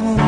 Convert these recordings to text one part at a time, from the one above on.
oh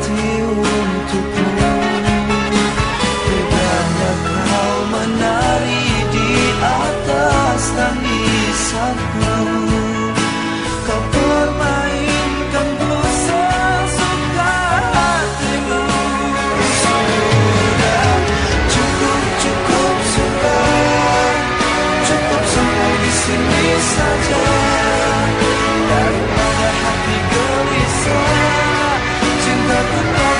sudah